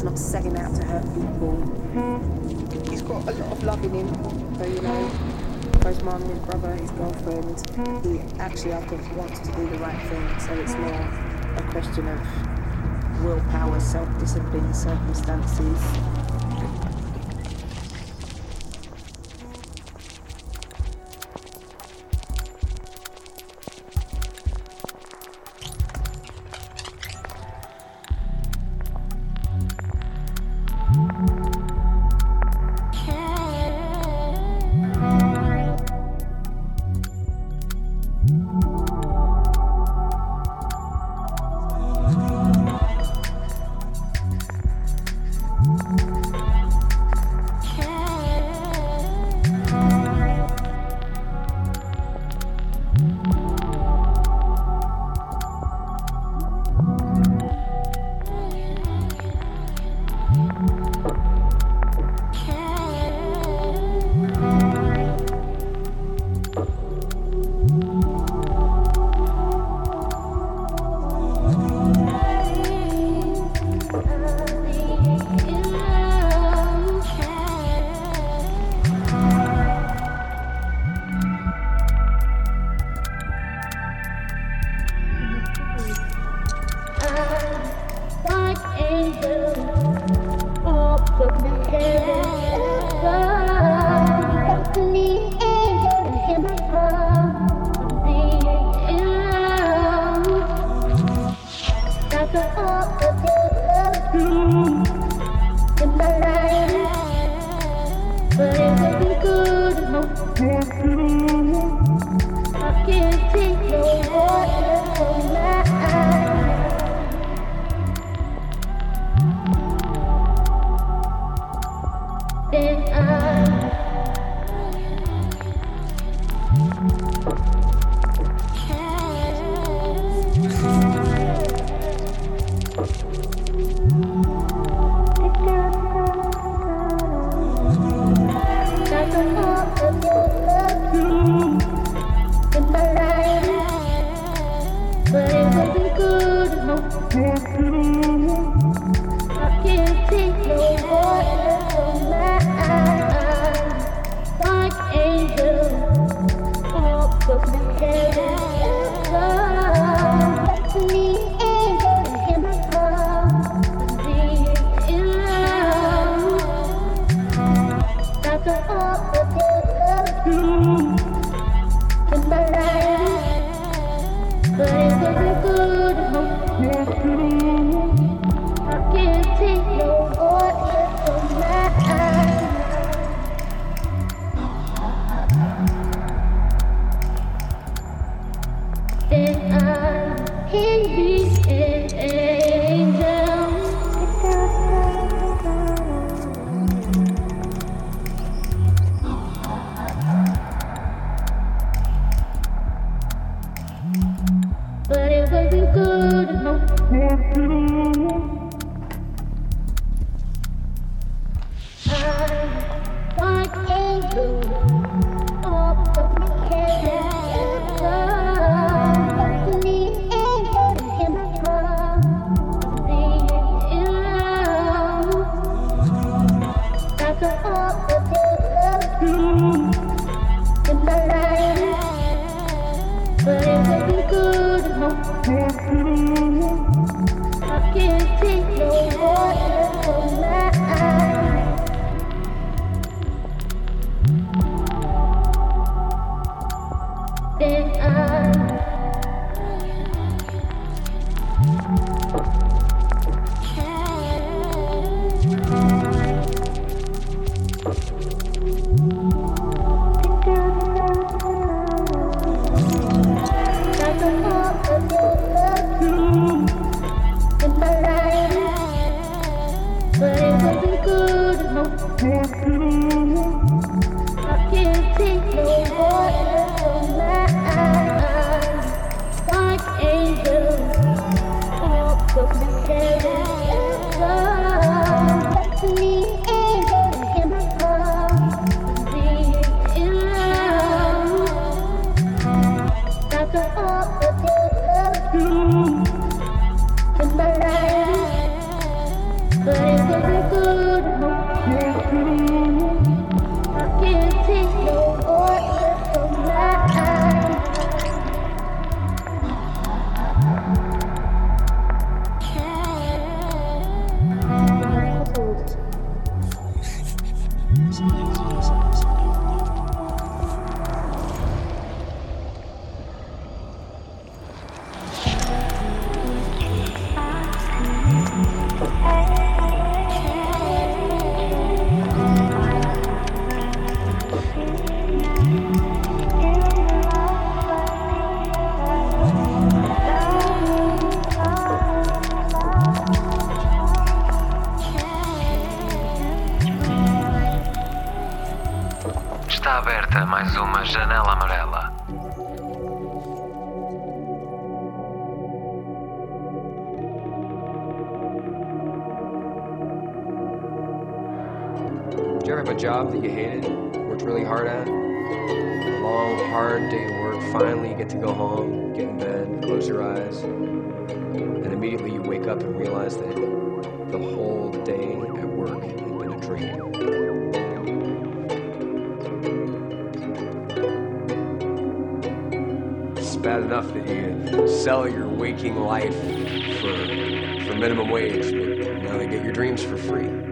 he's not setting out to hurt people. He's got a lot of love in him, so you know, his mum, his brother, his girlfriend. He actually, I think, wants to do the right thing. So it's more a question of willpower, self-discipline, circumstances. Está aberta mais uma janela amarela. Did you ever have a job that you hated, worked really hard at? A long, hard day of work, finally you get to go home, get in bed, close your eyes, and immediately you wake up and realize that the whole day at work had been a dream. Bad enough that you sell your waking life for, for minimum wage, but now they get your dreams for free.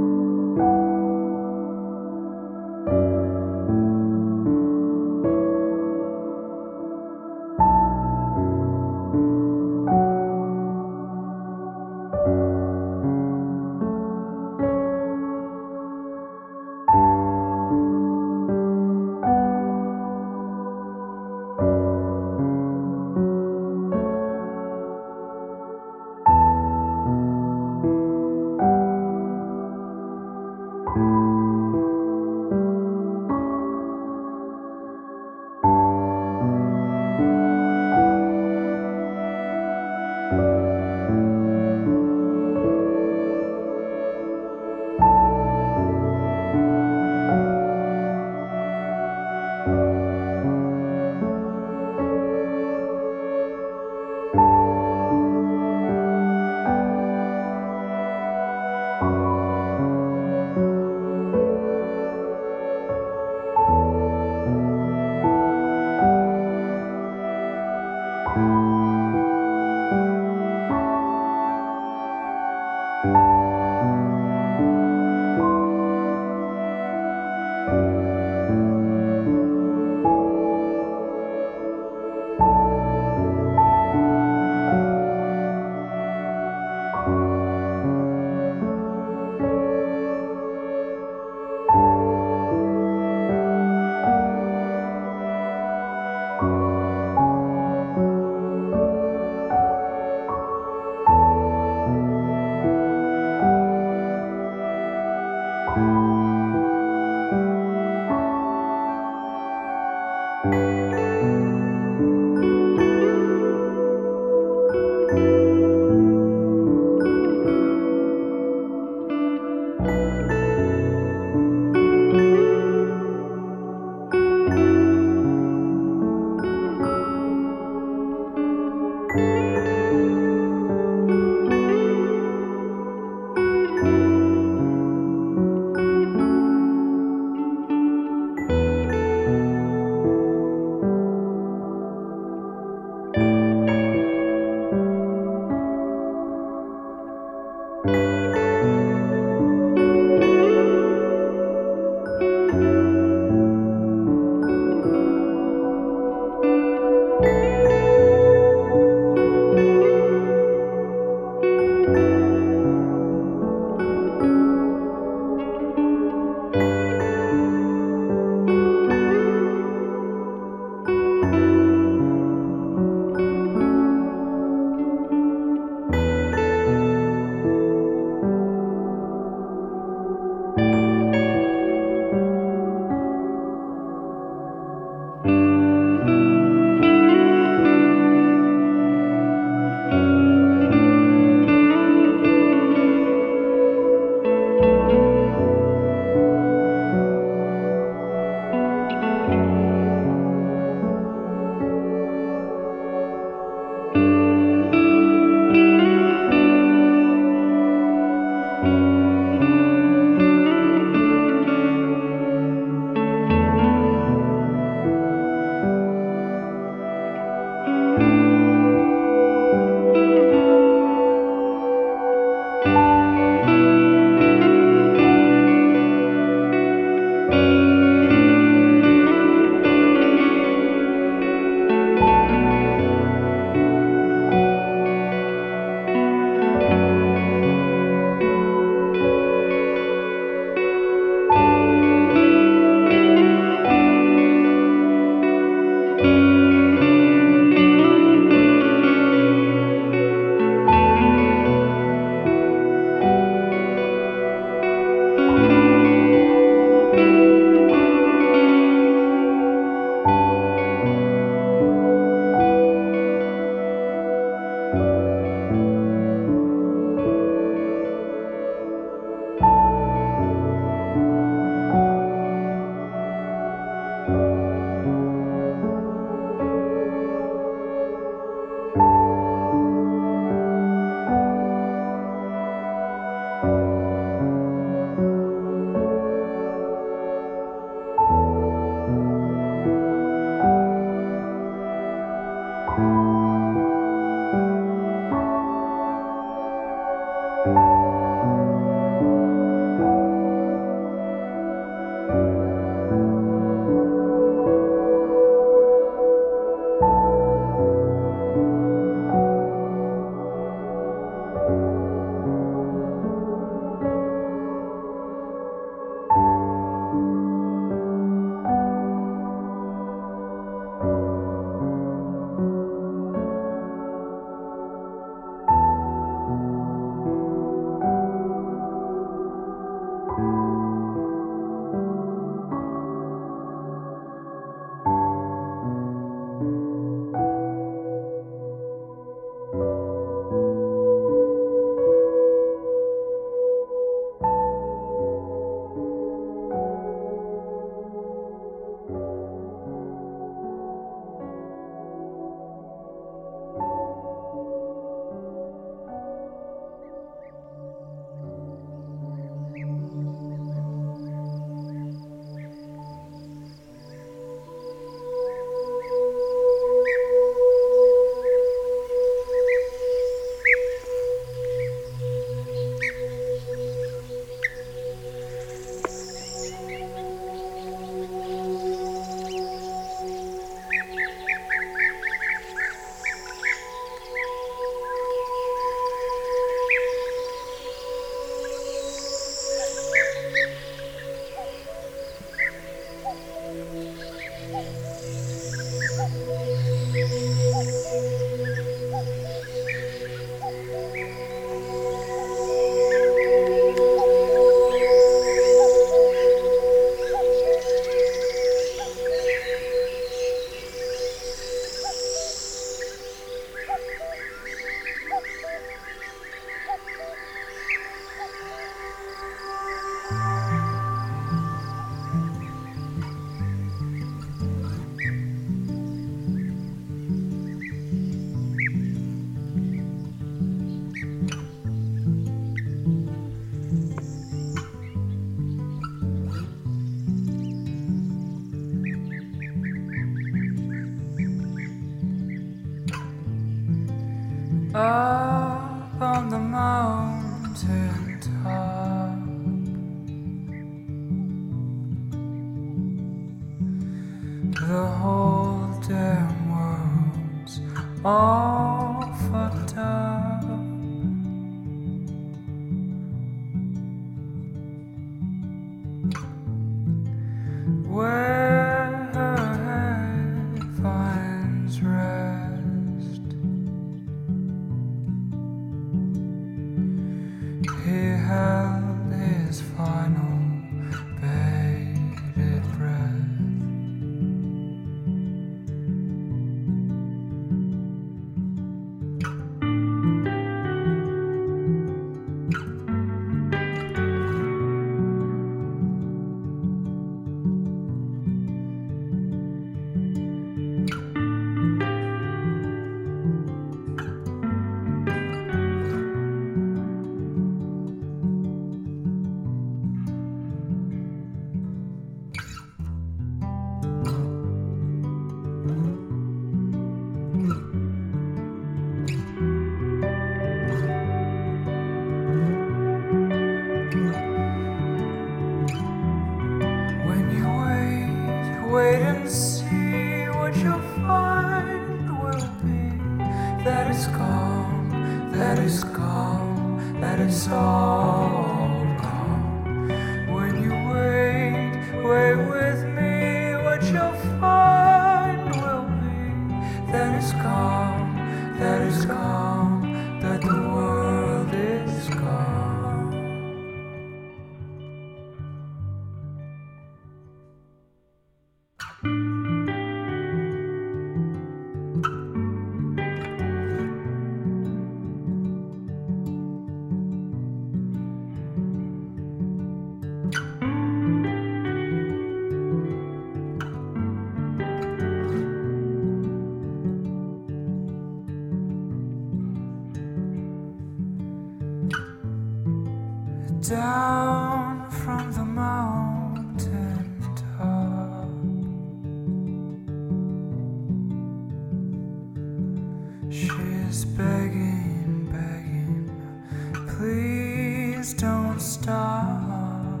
Star.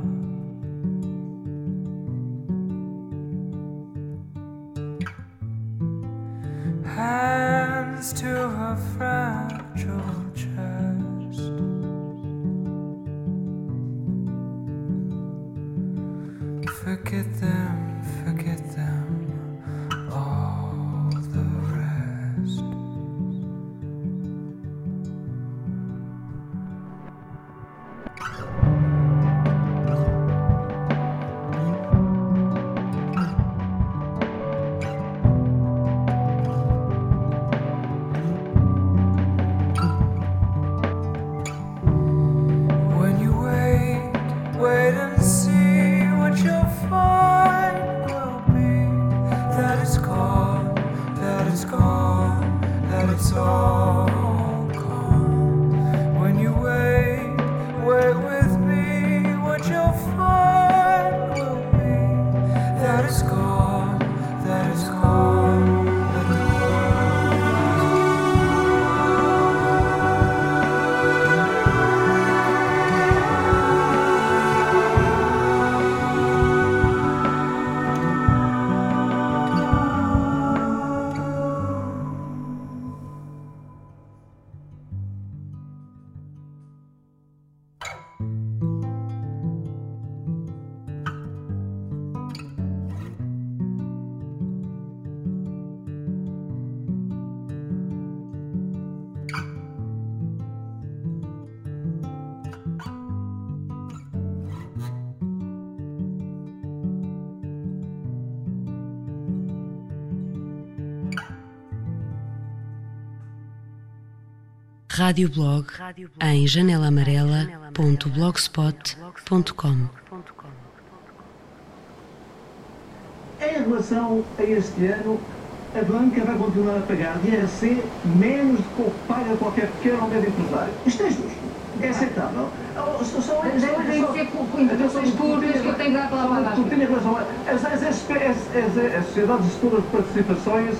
Hands to her friend. radioblog em janelaamarela.blogspot.com. Em relação a este ano, a banca vai continuar a pagar de IRC menos do que paga qualquer pequeno ou médio empresário. Isto é justo. É aceitável. Só ser é públicas que eu tenho que dar palavra. As sociedades de participações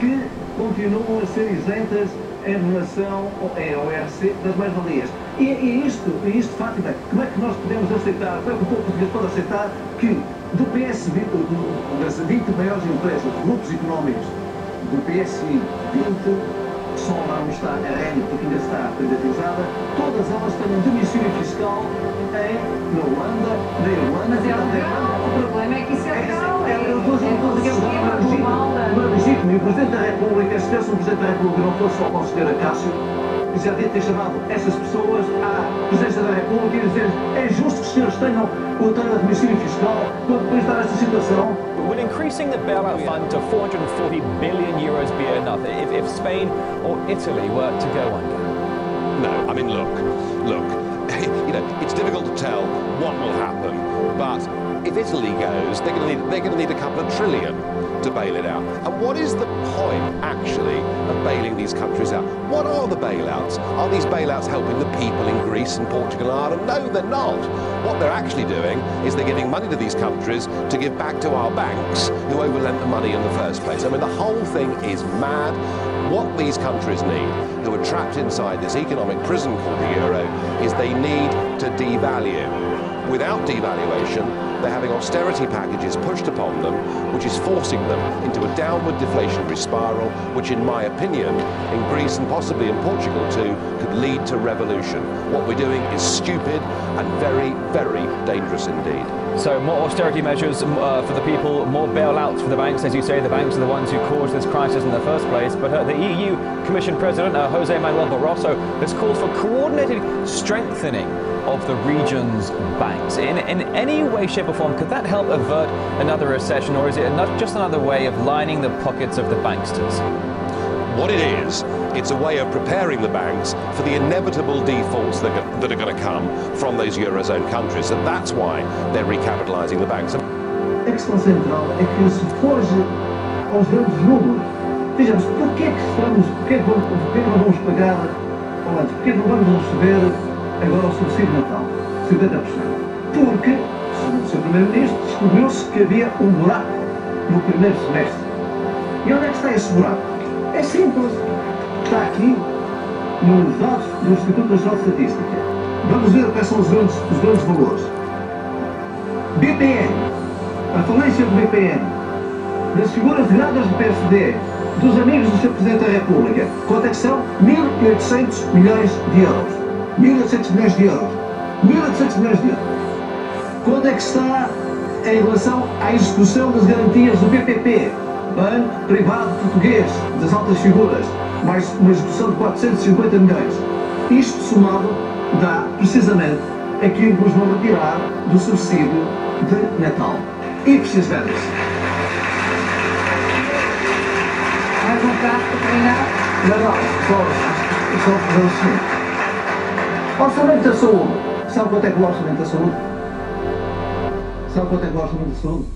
que continuam a ser isentas em relação ao ERC das mais-valias. E, e isto, e isto, Fátima, como é que nós podemos aceitar, como é que o povo português pode aceitar que do PSV, do, das 20 maiores empresas, grupos económicos, do PSI 20, não está a REN, porque ainda está privatizada, todas elas têm um domicílio fiscal em, na Holanda, na Irlanda, é na legal, o problema é que isso é legal. é, é não é legítimo. Não é legítimo. E o Presidente da República, se tivesse um Presidente da República não fosse só o Conselheiro Acácio, já devia ter chamado essas pessoas à Presidência da República e dizer é justo que os senhores tenham o tal domicílio fiscal para depois estar nesta situação. Will increasing the bailout fund to 440 billion euros be enough if, if Spain or Italy were to go under? No, I mean, look, look, you know, it's difficult to tell what will happen, but if Italy goes, they're going to need, they're going to need a couple of trillion to bail it out. And what is the point, actually, of bailing these countries out? What are the bailouts? Are these bailouts helping the people in Greece and Portugal and Ireland? No, they're not. What they're actually doing is they're giving money to these countries to give back to our banks who overlent the money in the first place. I mean, the whole thing is mad. What these countries need, who are trapped inside this economic prison called the euro, is they need to devalue. Without devaluation, they're having austerity packages pushed upon them, which is forcing them into a downward deflationary spiral, which, in my opinion, in Greece and possibly in Portugal too, could lead to revolution. What we're doing is stupid and very, very dangerous indeed. So more austerity measures uh, for the people, more bailouts for the banks. As you say, the banks are the ones who caused this crisis in the first place. But uh, the EU Commission President, uh, Jose Manuel Barroso, has called for coordinated strengthening of the region's banks. In, in any way, shape or form, could that help avert another recession or is it not just another way of lining the pockets of the banksters? What it is, it's a way of preparing the banks for the inevitable defaults that, are- that are going to come from those Eurozone countries. And that's why they're recapitalising the banks. A questão central é que se foge aos grandes números. Vejamos, porquê que estamos, porquê que, vamos, porquê que não vamos pagar, ou antes, porquê que não vamos receber agora o subsídio Natal, 50%? Porque, segundo o Sr. Primeiro-Ministro, descobriu-se que havia um buraco no primeiro semestre. E onde é que está esse buraco? É simples. Está aqui nos dados do Instituto Nacional de Estatística. Vamos ver quais são os grandes, os grandes valores. BPN, a falência do BPN, das figuras grandes do PSD, dos amigos do Sr. Presidente da República, quanto é que são? 1.800 milhões de euros. 1.800 milhões de euros. 1.800 milhões de euros. Quanto é que está em relação à execução das garantias do BPP, Banco Privado Português, das altas figuras, mais uma execução de 450 milhões. Isto somado dá precisamente aquilo que nos vão retirar do subsídio de Natal. E precisamente. Mais um carro para terminar. Não, não, só, só fazer o seguinte. Orçamento da saúde. Sabe quanto é que o orçamento da saúde? Sabe quanto é que o orçamento da saúde?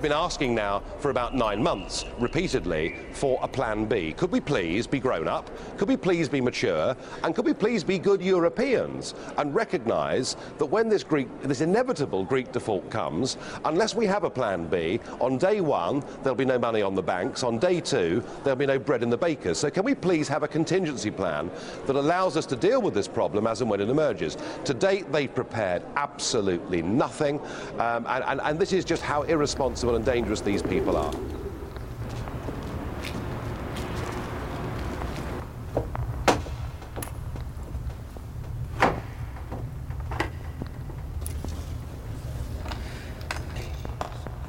Have been asking now for about nine months, repeatedly, for a plan B. Could we please be grown up? Could we please be mature? And could we please be good Europeans and recognise that when this Greek, this inevitable Greek default comes, unless we have a plan B, on day one there'll be no money on the banks. On day two there'll be no bread in the bakers. So can we please have a contingency plan that allows us to deal with this problem as and when it emerges? To date, they've prepared absolutely nothing, um, and, and, and this is just how irresponsible and dangerous these people are.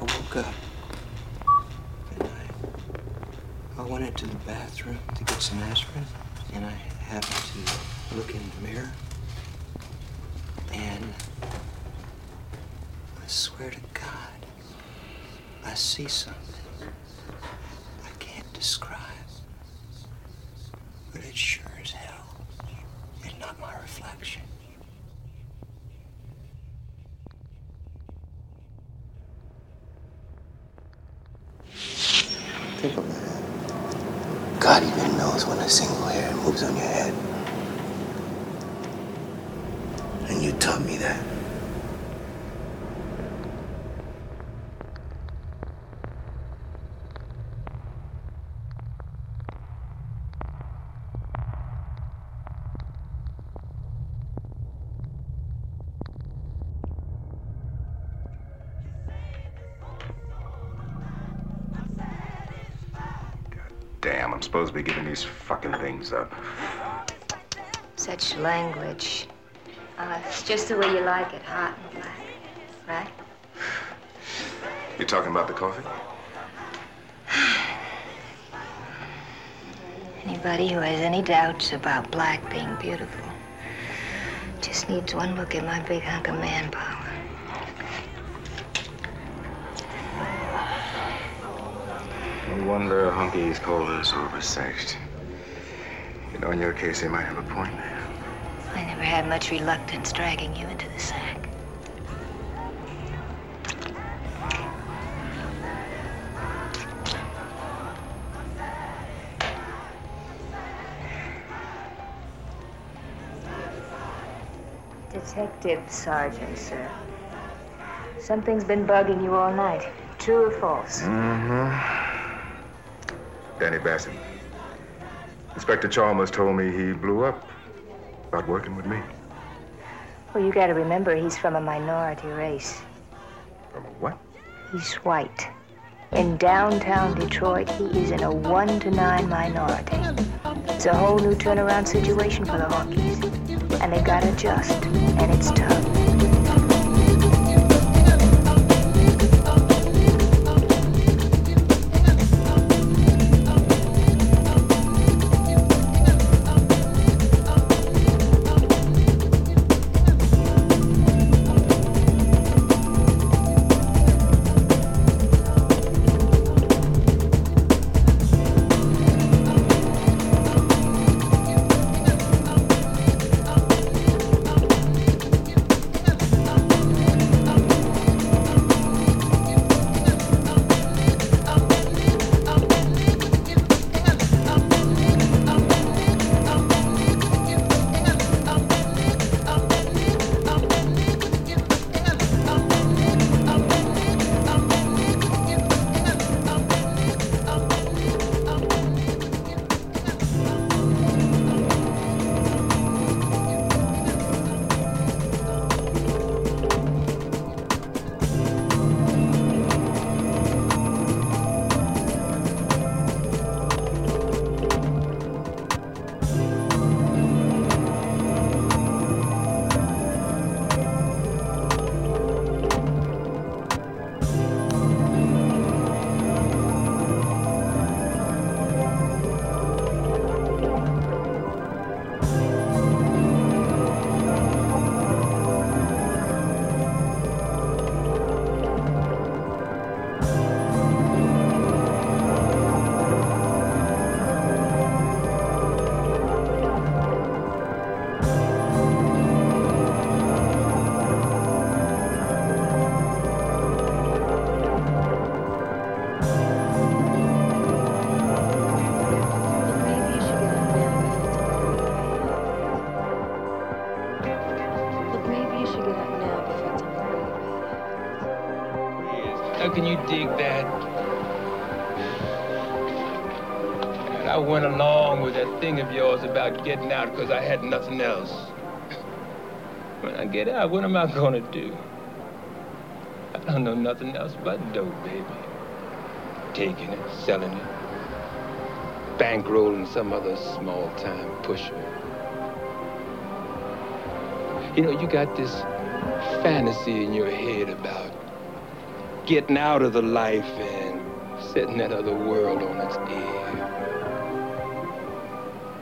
I woke up. And I, I went into the bathroom to get some aspirin, and I happened to look in the mirror. And I swear to God, I see something I can't describe. But it sure as hell is not my reflection. Think of that. God even knows when a single hair moves on your head. And you taught me that. Supposed to be giving these fucking things up. Such language. Uh, it's just the way you like it, hot and black. Right? You talking about the coffee? Anybody who has any doubts about black being beautiful just needs one look at my big hunk of manpower. No wonder Hunky's Culver is oversexed. You know, in your case, they might have a point. I never had much reluctance dragging you into the sack. Detective Sergeant, sir. Something's been bugging you all night. True or false? Mm-hmm. Danny Bassett. Inspector Chalmers told me he blew up about working with me. Well, you gotta remember he's from a minority race. From a what? He's white. In downtown Detroit, he is in a one to nine minority. It's a whole new turnaround situation for the Hawkies. And they gotta adjust, and it's tough. Thing of yours about getting out because I had nothing else. When I get out, what am I gonna do? I don't know nothing else but dope, baby. Taking it, selling it, bankrolling some other small-time pusher. You know, you got this fantasy in your head about getting out of the life and setting that other world on its ear.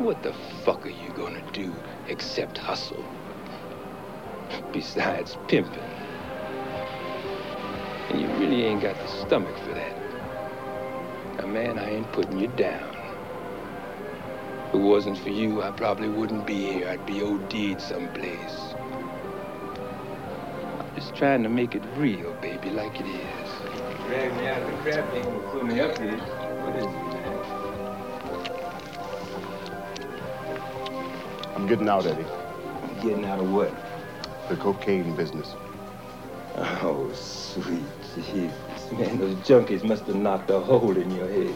What the fuck are you gonna do except hustle? Besides pimping. And you really ain't got the stomach for that. Now, man, I ain't putting you down. If it wasn't for you, I probably wouldn't be here. I'd be OD'd someplace. I'm just trying to make it real, baby, like it is. Drag me out of the crap ain't put me up here. What is it, I'm getting out, Eddie. Getting out of what? The cocaine business. Oh, sweet Jesus. Man, those junkies must have knocked a hole in your head.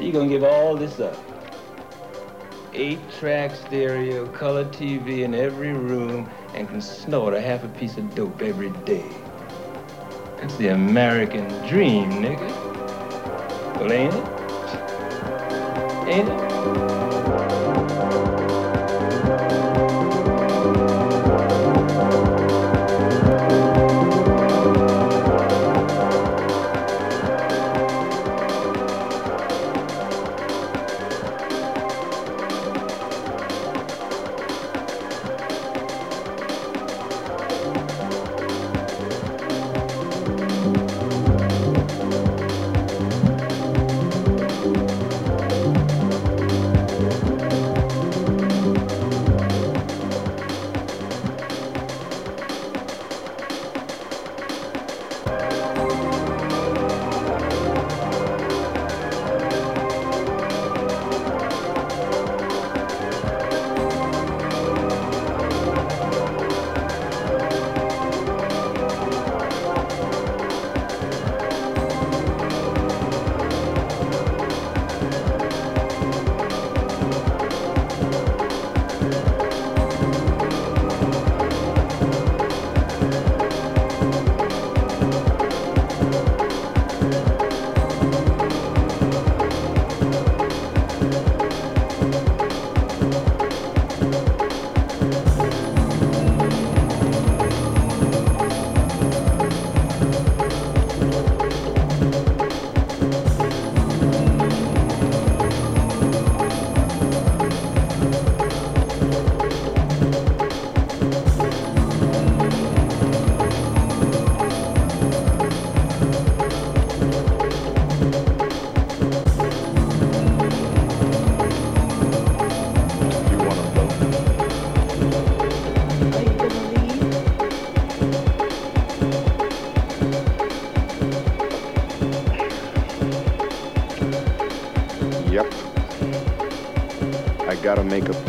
You gonna give all this up? Eight track stereo, color TV in every room, and can snort a half a piece of dope every day. That's the American dream, nigga. Well, ain't it? Ain't it? Make a